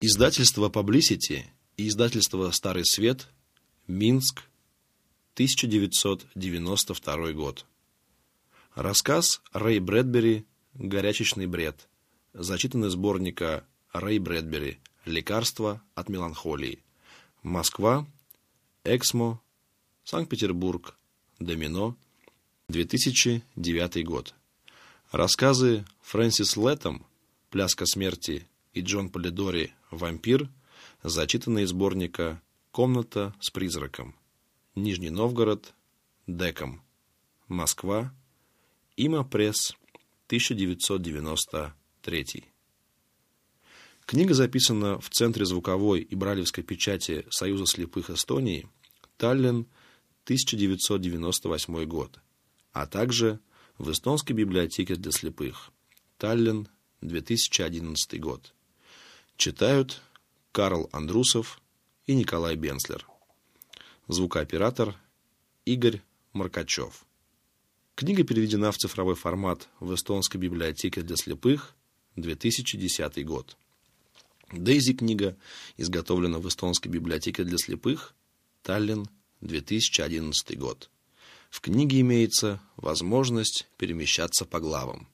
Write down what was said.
Издательство Publicity и издательство Старый Свет, Минск, 1992 год. Рассказ Рэй Брэдбери. «Горячечный бред», зачитан из сборника Рэй Брэдбери. «Лекарство от меланхолии». Москва, Эксмо, Санкт-Петербург, Домино, 2009 год. Рассказы Фрэнсис Лэттем «Пляска смерти» и Джон Полидори «Вампир», зачитанные из сборника «Комната с призраком». Нижний Новгород, Деком. Москва, Има Пресс, 1993. Книга записана в Центре звуковой и бралевской печати Союза слепых Эстонии, Таллин, 1998 год, а также в Эстонской библиотеке для слепых, Таллин, 2011 год. Читают Карл Андрусов и Николай Бенцлер. Звукооператор Игорь Маркачев. Книга переведена в цифровой формат в Эстонской библиотеке для слепых, 2010 год. Дейзи книга изготовлена в Эстонской библиотеке для слепых, Таллин, 2011 год. В книге имеется возможность перемещаться по главам.